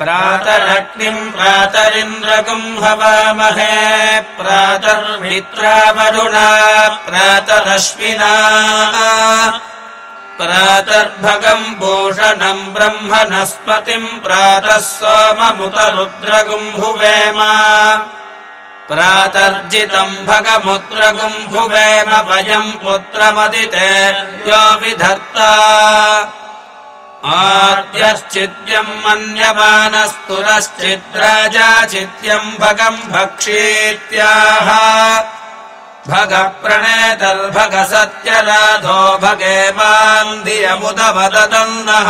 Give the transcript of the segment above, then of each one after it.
प्रातरग्निम् प्रातरिन्द्रगुम् हवामहे प्रातर्मित्रावरुणा प्रातरश्विना प्रातर्भगम् भूषणम् ब्रह्मणस्पतिम् प्रातः सोममुतरुद्रगुम्भुवेम प्रातर्जितम् भगमुद्रगुम्भुवेम वयम् पुत्रमदिते यो विधर्ता आद्यश्चिद्यम् मन्यमानस्तुरश्चिद्राजाचित्यम् भगम् भक्षीत्याह। भगप्रणेतर्भग सत्यराधो भगे धियमुदवदन्नः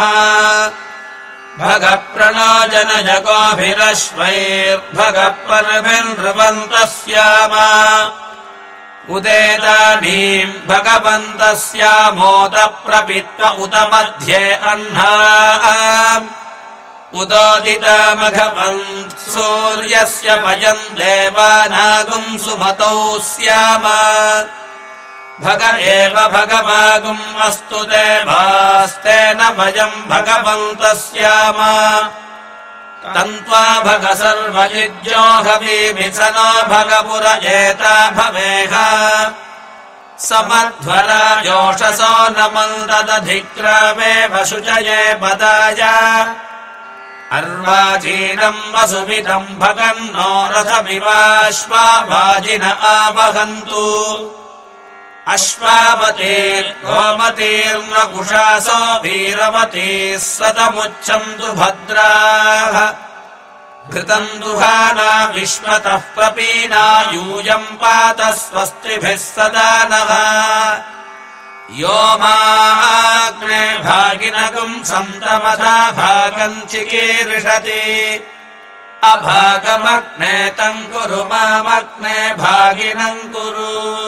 भगप्रणो जनजगोभिरश्वैर्भगपर्भिर्नृवन्तः स्याम उदेदानीम् भगवन्तस्यामोद प्रपित्व उत मध्ये अह्ना उदोदितामघवन् सूर्यस्य भजम् देवानागुम् सुमतौ स्याम। भग एव भगवागुम् अस्तु देवास्तेन भजम् भगवन्तः स्याम तन्त्वा भग सर्वयुज्योहवीमिसनो भगपुर एता भवेह। समध्वरा योषसो न मन्ददधिक्रामेव शुचये पदाय अर्वाचीनम् वसुमिदम् भगन्नो रथमिवाश्वाजिन आवहन्तु अश्वावतीर्गोमतीर्न कुशासो वीरवतीः सतमुच्छन्तु भद्राः। घृतम् दुहाना विश्वतः प्रपीना यूयम् पात स्वस्तिभिः सदा नः। यो माग्ने भागिनगुम् सन्तमथा भागम् चिकीर्षति। अभागमग्ने तम् कुरु मामग्ने भागिनम् कुरु